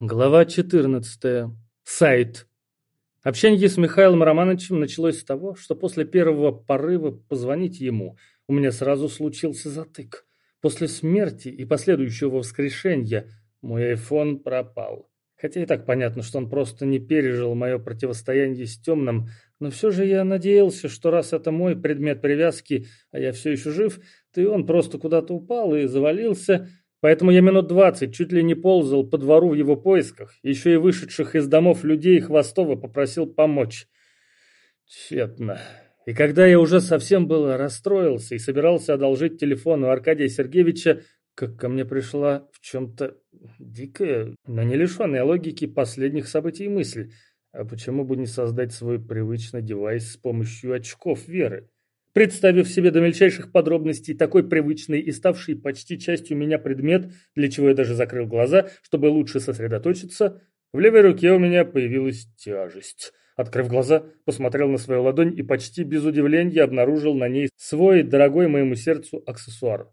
Глава 14. Сайт. Общение с Михаилом Романовичем началось с того, что после первого порыва позвонить ему у меня сразу случился затык. После смерти и последующего воскрешения мой айфон пропал. Хотя и так понятно, что он просто не пережил мое противостояние с темным, но все же я надеялся, что раз это мой предмет привязки, а я все еще жив, то и он просто куда-то упал и завалился – Поэтому я минут двадцать чуть ли не ползал по двору в его поисках, еще и вышедших из домов людей Хвостова попросил помочь. Тщетно. И когда я уже совсем было расстроился и собирался одолжить телефон у Аркадия Сергеевича, как ко мне пришла в чем-то дикая, но не лишенная логики последних событий мысль. А почему бы не создать свой привычный девайс с помощью очков веры? Представив себе до мельчайших подробностей такой привычный и ставший почти частью меня предмет, для чего я даже закрыл глаза, чтобы лучше сосредоточиться, в левой руке у меня появилась тяжесть. Открыв глаза, посмотрел на свою ладонь и почти без удивления обнаружил на ней свой, дорогой моему сердцу, аксессуар.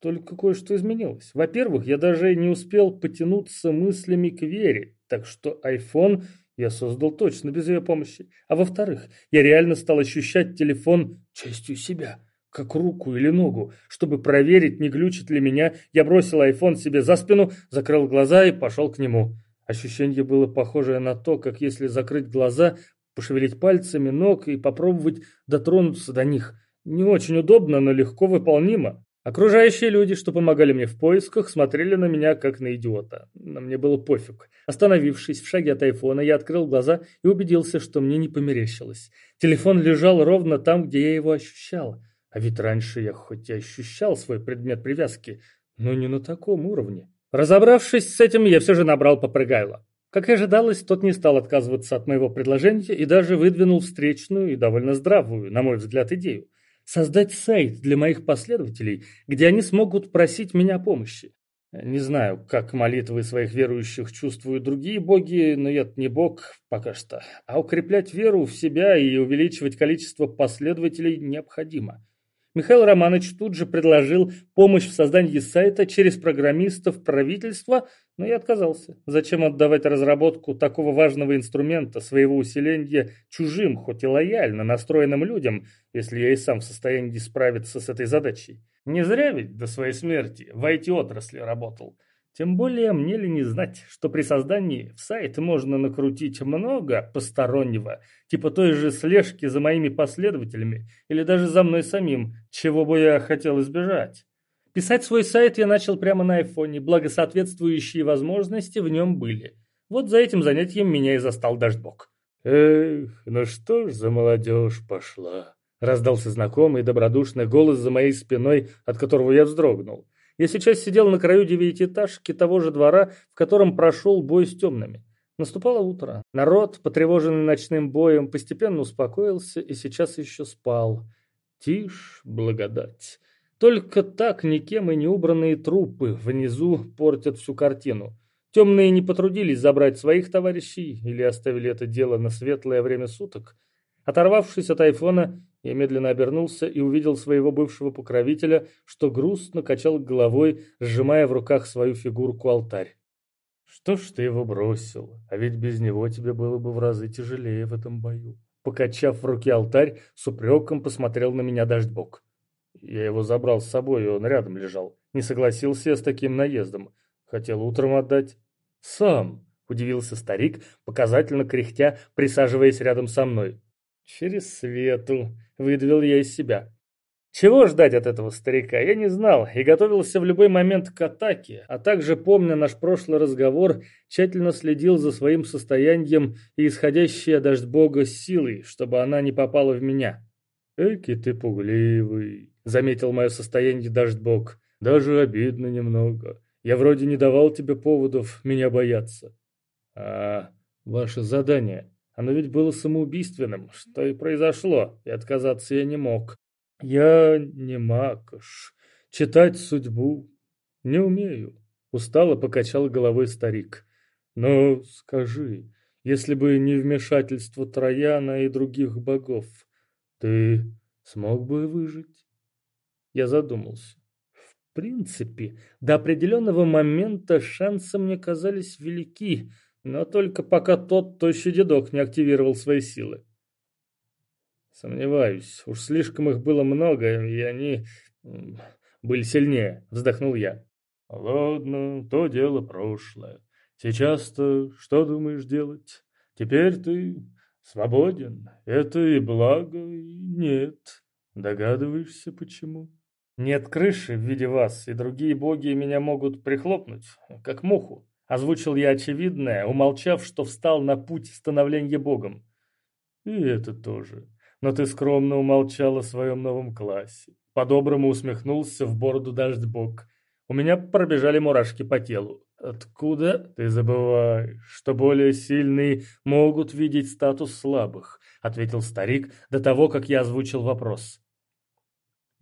Только кое-что изменилось. Во-первых, я даже не успел потянуться мыслями к Вере, так что iPhone я создал точно без ее помощи. А во-вторых, я реально стал ощущать телефон частью себя, как руку или ногу. Чтобы проверить, не глючит ли меня, я бросил айфон себе за спину, закрыл глаза и пошел к нему. Ощущение было похожее на то, как если закрыть глаза, пошевелить пальцами ног и попробовать дотронуться до них. Не очень удобно, но легко выполнимо. Окружающие люди, что помогали мне в поисках, смотрели на меня как на идиота. Но мне было пофиг. Остановившись в шаге от айфона, я открыл глаза и убедился, что мне не померещилось. Телефон лежал ровно там, где я его ощущал. А ведь раньше я хоть и ощущал свой предмет привязки, но не на таком уровне. Разобравшись с этим, я все же набрал попрыгайло. Как и ожидалось, тот не стал отказываться от моего предложения и даже выдвинул встречную и довольно здравую, на мой взгляд, идею создать сайт для моих последователей, где они смогут просить меня помощи. Не знаю, как молитвы своих верующих чувствуют другие боги, но я не бог пока что. А укреплять веру в себя и увеличивать количество последователей необходимо. Михаил Романович тут же предложил помощь в создании сайта через программистов правительства, но я отказался. Зачем отдавать разработку такого важного инструмента, своего усиления чужим, хоть и лояльно настроенным людям, если я и сам в состоянии справиться с этой задачей? Не зря ведь до своей смерти в IT-отрасли работал. Тем более мне ли не знать, что при создании в сайт можно накрутить много постороннего, типа той же слежки за моими последователями или даже за мной самим, чего бы я хотел избежать. Писать свой сайт я начал прямо на айфоне, благо соответствующие возможности в нем были. Вот за этим занятием меня и застал Дождбок. «Эх, ну что ж за молодежь пошла!» Раздался знакомый добродушный голос за моей спиной, от которого я вздрогнул. Я сейчас сидел на краю девятиэтажки того же двора, в котором прошел бой с темными. Наступало утро. Народ, потревоженный ночным боем, постепенно успокоился и сейчас еще спал. Тишь, благодать. Только так никем и не убранные трупы внизу портят всю картину. Темные не потрудились забрать своих товарищей или оставили это дело на светлое время суток. Оторвавшись от айфона, я медленно обернулся и увидел своего бывшего покровителя, что грустно качал головой, сжимая в руках свою фигурку-алтарь. «Что ж ты его бросил? А ведь без него тебе было бы в разы тяжелее в этом бою». Покачав в руке алтарь, с упреком посмотрел на меня Дождьбок. Я его забрал с собой, и он рядом лежал. Не согласился я с таким наездом. Хотел утром отдать. «Сам», — удивился старик, показательно кряхтя, присаживаясь рядом со мной. «Через свету», — выдавил я из себя. Чего ждать от этого старика, я не знал и готовился в любой момент к атаке, а также, помня наш прошлый разговор, тщательно следил за своим состоянием и исходящей от бога силой, чтобы она не попала в меня. «Эки ты пугливый», — заметил мое состояние Дождьбог. «Даже обидно немного. Я вроде не давал тебе поводов меня бояться». «А, ваше задание», оно ведь было самоубийственным, что и произошло, и отказаться я не мог. Я не макаш. Читать судьбу не умею. Устало покачал головой старик. Но скажи, если бы не вмешательство Трояна и других богов, ты смог бы выжить? Я задумался. принципе, до определенного момента шансы мне казались велики, но только пока тот тощий дедок не активировал свои силы. Сомневаюсь, уж слишком их было много, и они были сильнее, вздохнул я. Ладно, то дело прошлое. Сейчас-то что думаешь делать? Теперь ты свободен. Это и благо, и нет. Догадываешься, почему? Нет крыши в виде вас, и другие боги меня могут прихлопнуть, как муху. Озвучил я очевидное, умолчав, что встал на путь становления богом. И это тоже но ты скромно умолчал о своем новом классе. По-доброму усмехнулся в бороду дождьбок. У меня пробежали мурашки по телу. Откуда ты забываешь, что более сильные могут видеть статус слабых? Ответил старик до того, как я озвучил вопрос.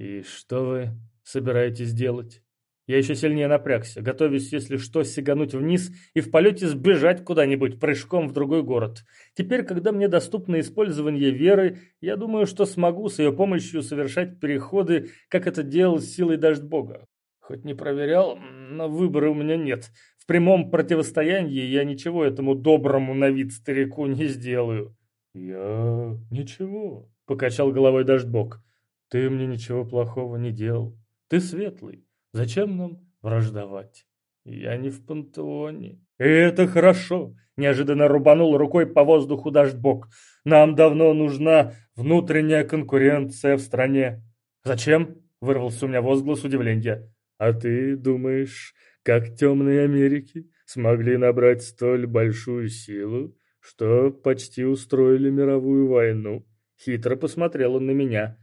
И что вы собираетесь делать? Я еще сильнее напрягся, готовясь, если что, сигануть вниз и в полете сбежать куда-нибудь прыжком в другой город. Теперь, когда мне доступно использование веры, я думаю, что смогу с ее помощью совершать переходы, как это делал с силой дождь бога. Хоть не проверял, но выбора у меня нет. В прямом противостоянии я ничего этому доброму на вид старику не сделаю. Я ничего, покачал головой дождь бог. Ты мне ничего плохого не делал. Ты светлый. Зачем нам враждовать? Я не в пантеоне. это хорошо. Неожиданно рубанул рукой по воздуху дождьбок. Нам давно нужна внутренняя конкуренция в стране. Зачем? Вырвался у меня возглас удивления. А ты думаешь, как темные Америки смогли набрать столь большую силу, что почти устроили мировую войну? Хитро посмотрел он на меня.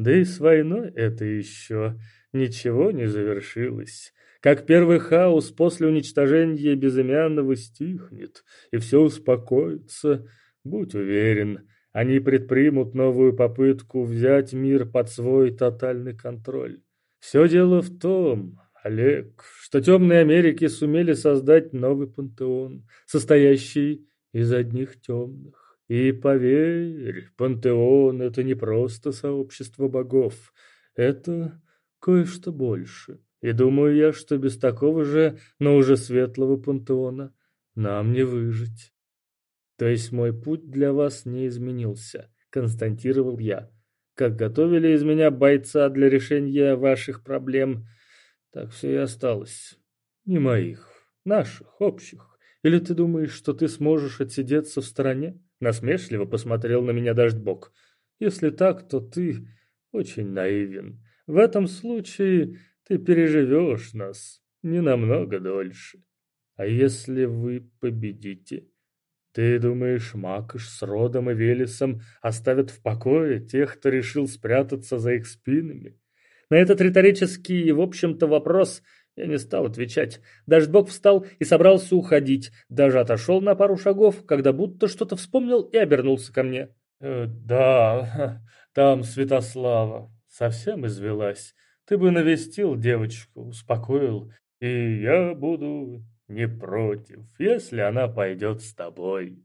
Да и с войной это еще ничего не завершилось. Как первый хаос после уничтожения безымянного стихнет, и все успокоится, будь уверен, они предпримут новую попытку взять мир под свой тотальный контроль. Все дело в том, Олег, что темные Америки сумели создать новый пантеон, состоящий из одних темных. И поверь, пантеон — это не просто сообщество богов, это кое-что больше. И думаю я, что без такого же, но уже светлого пантеона нам не выжить. То есть мой путь для вас не изменился, констатировал я. Как готовили из меня бойца для решения ваших проблем, так все и осталось. Не моих, наших, общих. Или ты думаешь, что ты сможешь отсидеться в стороне? Насмешливо посмотрел на меня Дождьбок. Если так, то ты очень наивен. В этом случае ты переживешь нас не намного дольше. А если вы победите, ты думаешь, Макаш с Родом и Велесом оставят в покое тех, кто решил спрятаться за их спинами? На этот риторический и, в общем-то, вопрос я не стал отвечать. Дождьбок встал и собрался уходить. Даже отошел на пару шагов, когда будто что-то вспомнил и обернулся ко мне. «Э, «Да, там Святослава совсем извелась. Ты бы навестил девочку, успокоил, и я буду не против, если она пойдет с тобой.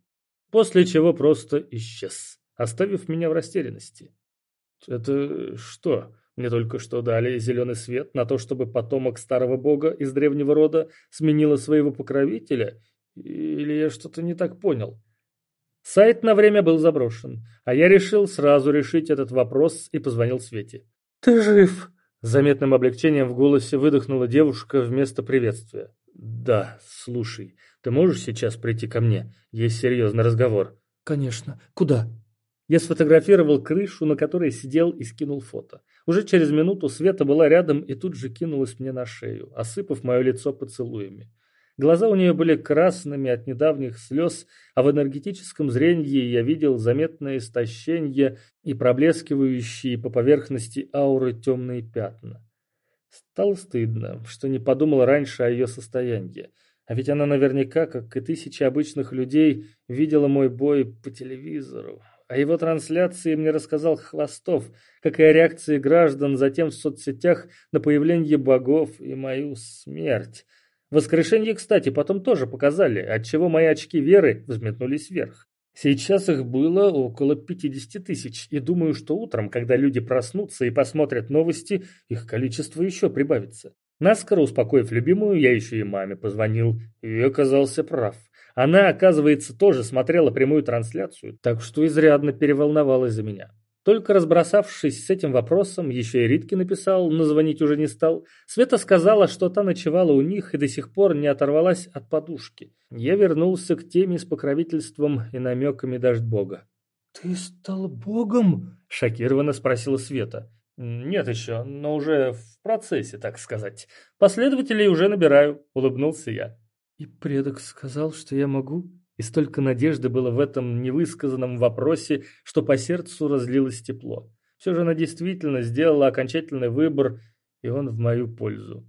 После чего просто исчез, оставив меня в растерянности. Это что? Мне только что дали зеленый свет на то, чтобы потомок старого бога из древнего рода сменила своего покровителя? Или я что-то не так понял? Сайт на время был заброшен, а я решил сразу решить этот вопрос и позвонил Свете. «Ты жив!» С заметным облегчением в голосе выдохнула девушка вместо приветствия. «Да, слушай, ты можешь сейчас прийти ко мне? Есть серьезный разговор». «Конечно. Куда?» Я сфотографировал крышу, на которой сидел и скинул фото. Уже через минуту Света была рядом и тут же кинулась мне на шею, осыпав мое лицо поцелуями. Глаза у нее были красными от недавних слез, а в энергетическом зрении я видел заметное истощение и проблескивающие по поверхности ауры темные пятна. Стало стыдно, что не подумал раньше о ее состоянии. А ведь она наверняка, как и тысячи обычных людей, видела мой бой по телевизору. О его трансляции мне рассказал Хвостов, как и о реакции граждан затем в соцсетях на появление богов и мою смерть. Воскрешение, кстати, потом тоже показали, отчего мои очки веры взметнулись вверх. Сейчас их было около 50 тысяч, и думаю, что утром, когда люди проснутся и посмотрят новости, их количество еще прибавится. Наскоро успокоив любимую, я еще и маме позвонил, и оказался прав. Она, оказывается, тоже смотрела прямую трансляцию, так что изрядно переволновалась за меня. Только разбросавшись с этим вопросом, еще и Ритке написал, но звонить уже не стал. Света сказала, что та ночевала у них и до сих пор не оторвалась от подушки. Я вернулся к теме с покровительством и намеками дождь бога. «Ты стал богом?» – шокированно спросила Света. «Нет еще, но уже в процессе, так сказать. Последователей уже набираю», – улыбнулся я. «И предок сказал, что я могу?» И столько надежды было в этом невысказанном вопросе, что по сердцу разлилось тепло. Все же она действительно сделала окончательный выбор, и он в мою пользу.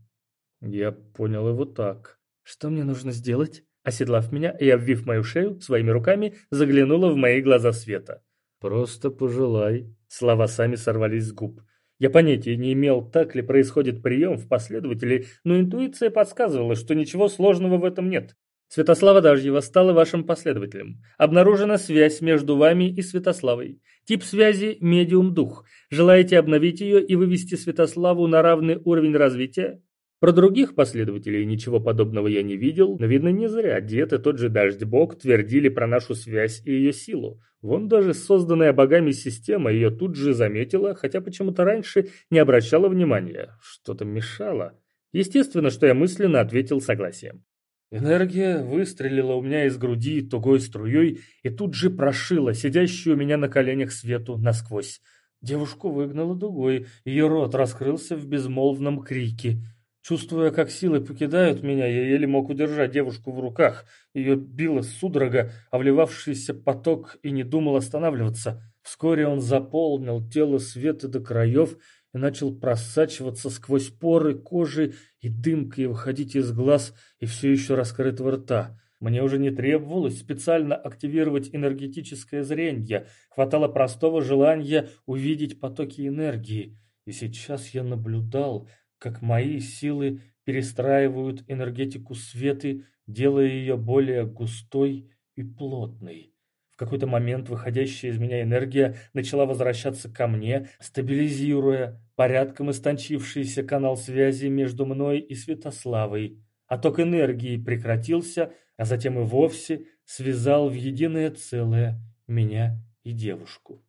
Я понял его так. Что мне нужно сделать? Оседлав меня и обвив мою шею своими руками, заглянула в мои глаза света. «Просто пожелай». Слова сами сорвались с губ. Я понятия не имел, так ли происходит прием в последователей, но интуиция подсказывала, что ничего сложного в этом нет. Святослава Дажьева стала вашим последователем. Обнаружена связь между вами и Святославой. Тип связи – медиум-дух. Желаете обновить ее и вывести Святославу на равный уровень развития? Про других последователей ничего подобного я не видел, но видно не зря дед и тот же Дождь твердили про нашу связь и ее силу. Вон даже созданная богами система ее тут же заметила, хотя почему-то раньше не обращала внимания. Что-то мешало. Естественно, что я мысленно ответил согласием. Энергия выстрелила у меня из груди тугой струей и тут же прошила сидящую у меня на коленях свету насквозь. Девушку выгнала дугой, ее рот раскрылся в безмолвном крике. Чувствуя, как силы покидают меня, я еле мог удержать девушку в руках. Ее била судорога, а вливавшийся поток и не думал останавливаться. Вскоре он заполнил тело света до краев и начал просачиваться сквозь поры кожи и дымкой выходить из глаз и все еще раскрытого рта. Мне уже не требовалось специально активировать энергетическое зрение, хватало простого желания увидеть потоки энергии. И сейчас я наблюдал, как мои силы перестраивают энергетику светы, делая ее более густой и плотной. В какой-то момент выходящая из меня энергия начала возвращаться ко мне, стабилизируя порядком истончившийся канал связи между мной и Святославой. Отток энергии прекратился, а затем и вовсе связал в единое целое меня и девушку.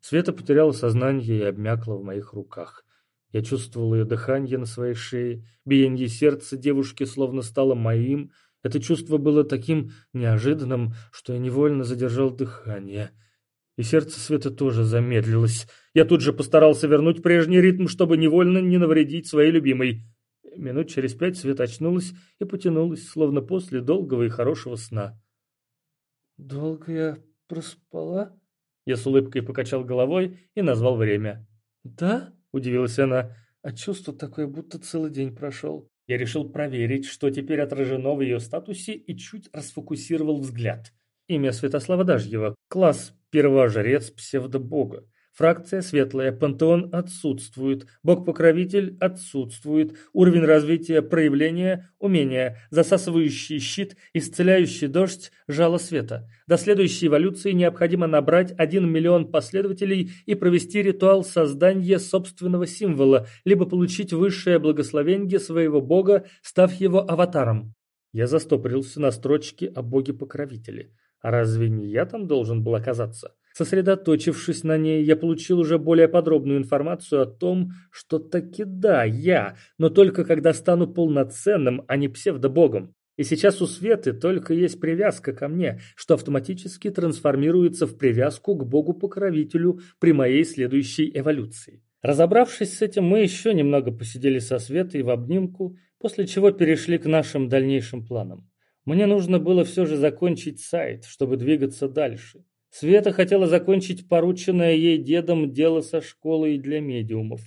Света потеряла сознание и обмякла в моих руках. Я чувствовал ее дыхание на своей шее, биение сердца девушки словно стало моим — это чувство было таким неожиданным, что я невольно задержал дыхание. И сердце Света тоже замедлилось. Я тут же постарался вернуть прежний ритм, чтобы невольно не навредить своей любимой. Минут через пять Света очнулась и потянулась, словно после долгого и хорошего сна. «Долго я проспала?» Я с улыбкой покачал головой и назвал время. «Да?» – удивилась она. «А чувство такое, будто целый день прошел». Я решил проверить, что теперь отражено в ее статусе и чуть расфокусировал взгляд. Имя Святослава Дажьева. Класс первожрец псевдобога. Фракция светлая, пантеон отсутствует, бог-покровитель отсутствует, уровень развития проявления, умения, засасывающий щит, исцеляющий дождь, жало света. До следующей эволюции необходимо набрать 1 миллион последователей и провести ритуал создания собственного символа, либо получить высшее благословение своего бога, став его аватаром. Я застопорился на строчке о боге-покровителе. А разве не я там должен был оказаться? Сосредоточившись на ней, я получил уже более подробную информацию о том, что таки да, я, но только когда стану полноценным, а не псевдобогом. И сейчас у Светы только есть привязка ко мне, что автоматически трансформируется в привязку к богу-покровителю при моей следующей эволюции. Разобравшись с этим, мы еще немного посидели со Светой в обнимку, после чего перешли к нашим дальнейшим планам. Мне нужно было все же закончить сайт, чтобы двигаться дальше. Света хотела закончить порученное ей дедом дело со школой для медиумов.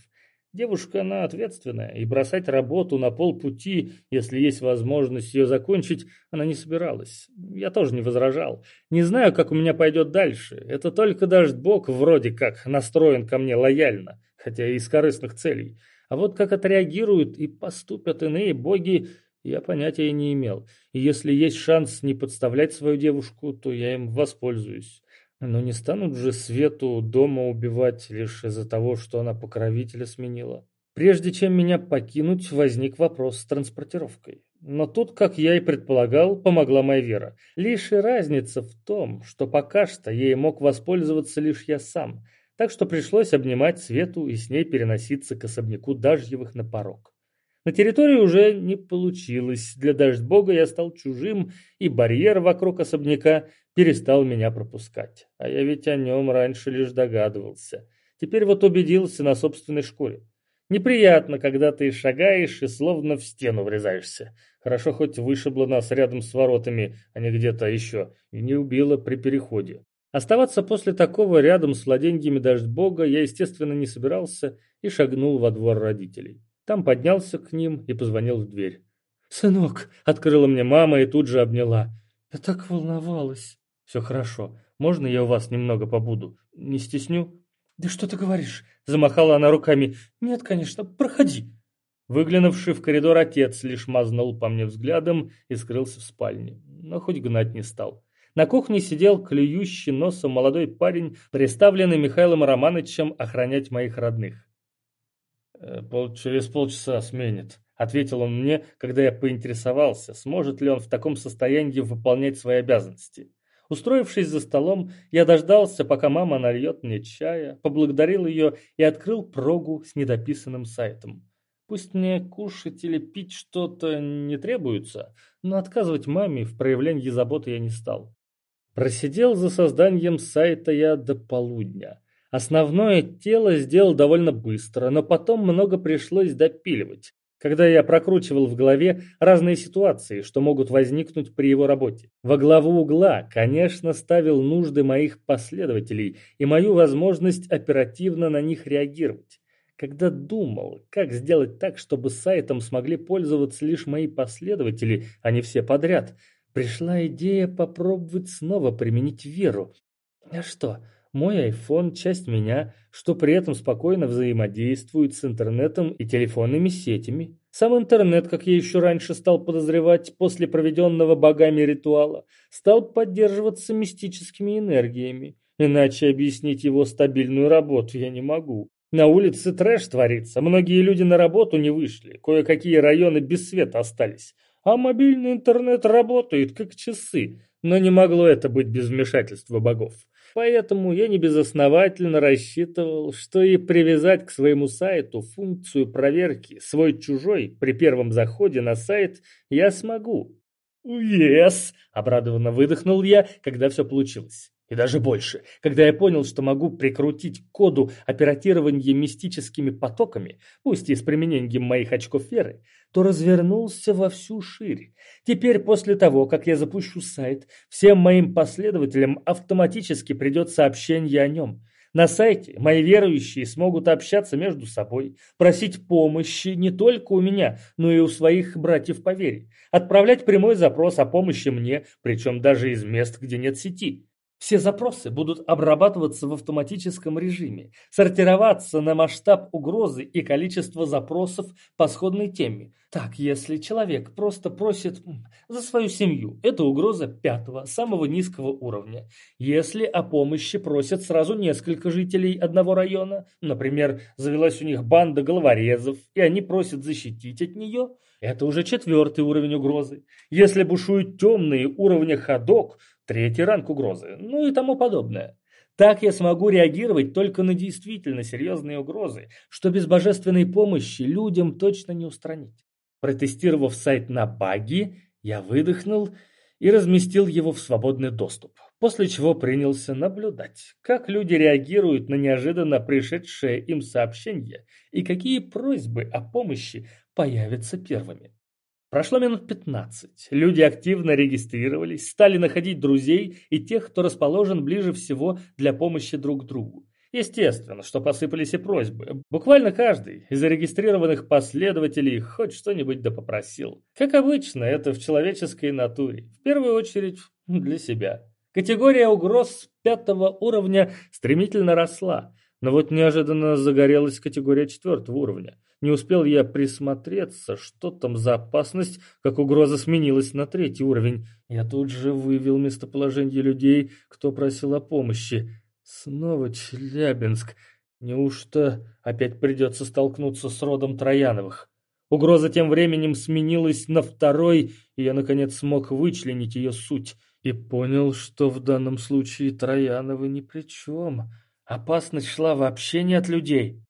Девушка, она ответственная, и бросать работу на полпути, если есть возможность ее закончить, она не собиралась. Я тоже не возражал. Не знаю, как у меня пойдет дальше. Это только даже Бог вроде как настроен ко мне лояльно, хотя и из корыстных целей. А вот как отреагируют и поступят иные боги, я понятия не имел. И если есть шанс не подставлять свою девушку, то я им воспользуюсь. Но не станут же Свету дома убивать лишь из-за того, что она покровителя сменила. Прежде чем меня покинуть, возник вопрос с транспортировкой. Но тут, как я и предполагал, помогла моя Вера. Лишь и разница в том, что пока что ей мог воспользоваться лишь я сам, так что пришлось обнимать Свету и с ней переноситься к особняку Дажьевых на порог. На территории уже не получилось. Для Дождь-бога я стал чужим, и барьер вокруг особняка перестал меня пропускать. А я ведь о нем раньше лишь догадывался. Теперь вот убедился на собственной шкуре. Неприятно, когда ты шагаешь и словно в стену врезаешься. Хорошо хоть вышибло нас рядом с воротами, а не где-то еще, и не убило при переходе. Оставаться после такого рядом с владеньями дождь бога я, естественно, не собирался и шагнул во двор родителей. Там поднялся к ним и позвонил в дверь. «Сынок!» — открыла мне мама и тут же обняла. «Я так волновалась!» «Все хорошо. Можно я у вас немного побуду? Не стесню?» «Да что ты говоришь?» – замахала она руками. «Нет, конечно, проходи». Выглянувший в коридор отец лишь мазнул по мне взглядом и скрылся в спальне, но хоть гнать не стал. На кухне сидел клюющий носом молодой парень, представленный Михаилом Романовичем охранять моих родных. «Э, «Пол, «Через полчаса сменит», — ответил он мне, когда я поинтересовался, сможет ли он в таком состоянии выполнять свои обязанности. Устроившись за столом, я дождался, пока мама нальет мне чая, поблагодарил ее и открыл прогу с недописанным сайтом. Пусть мне кушать или пить что-то не требуется, но отказывать маме в проявлении заботы я не стал. Просидел за созданием сайта я до полудня. Основное тело сделал довольно быстро, но потом много пришлось допиливать когда я прокручивал в голове разные ситуации, что могут возникнуть при его работе. Во главу угла, конечно, ставил нужды моих последователей и мою возможность оперативно на них реагировать. Когда думал, как сделать так, чтобы сайтом смогли пользоваться лишь мои последователи, а не все подряд, пришла идея попробовать снова применить веру. А что, мой iPhone – часть меня, что при этом спокойно взаимодействует с интернетом и телефонными сетями. Сам интернет, как я еще раньше стал подозревать после проведенного богами ритуала, стал поддерживаться мистическими энергиями. Иначе объяснить его стабильную работу я не могу. На улице трэш творится, многие люди на работу не вышли, кое-какие районы без света остались. А мобильный интернет работает как часы, но не могло это быть без вмешательства богов. Поэтому я небезосновательно рассчитывал, что и привязать к своему сайту функцию проверки свой-чужой при первом заходе на сайт я смогу. «Yes!» – обрадованно выдохнул я, когда все получилось. И даже больше, когда я понял, что могу прикрутить коду оператирования мистическими потоками, пусть и с применением моих очков веры, то развернулся во всю ширь. Теперь, после того, как я запущу сайт, всем моим последователям автоматически придет сообщение о нем. На сайте мои верующие смогут общаться между собой, просить помощи не только у меня, но и у своих братьев по вере, отправлять прямой запрос о помощи мне, причем даже из мест, где нет сети. Все запросы будут обрабатываться в автоматическом режиме, сортироваться на масштаб угрозы и количество запросов по сходной теме. Так, если человек просто просит за свою семью, это угроза пятого, самого низкого уровня. Если о помощи просят сразу несколько жителей одного района, например, завелась у них банда головорезов, и они просят защитить от нее, это уже четвертый уровень угрозы. Если бушуют темные уровни ходок, третий ранг угрозы, ну и тому подобное. Так я смогу реагировать только на действительно серьезные угрозы, что без божественной помощи людям точно не устранить. Протестировав сайт на баги, я выдохнул и разместил его в свободный доступ, после чего принялся наблюдать, как люди реагируют на неожиданно пришедшее им сообщение и какие просьбы о помощи появятся первыми. Прошло минут 15. Люди активно регистрировались, стали находить друзей и тех, кто расположен ближе всего для помощи друг другу. Естественно, что посыпались и просьбы. Буквально каждый из зарегистрированных последователей хоть что-нибудь да попросил. Как обычно, это в человеческой натуре. В первую очередь для себя. Категория угроз пятого уровня стремительно росла. Но вот неожиданно загорелась категория четвертого уровня. Не успел я присмотреться, что там за опасность, как угроза сменилась на третий уровень. Я тут же вывел местоположение людей, кто просил о помощи. Снова Челябинск. Неужто опять придется столкнуться с родом Трояновых? Угроза тем временем сменилась на второй, и я, наконец, смог вычленить ее суть и понял, что в данном случае Трояновы ни при чем. Опасность шла вообще не от людей,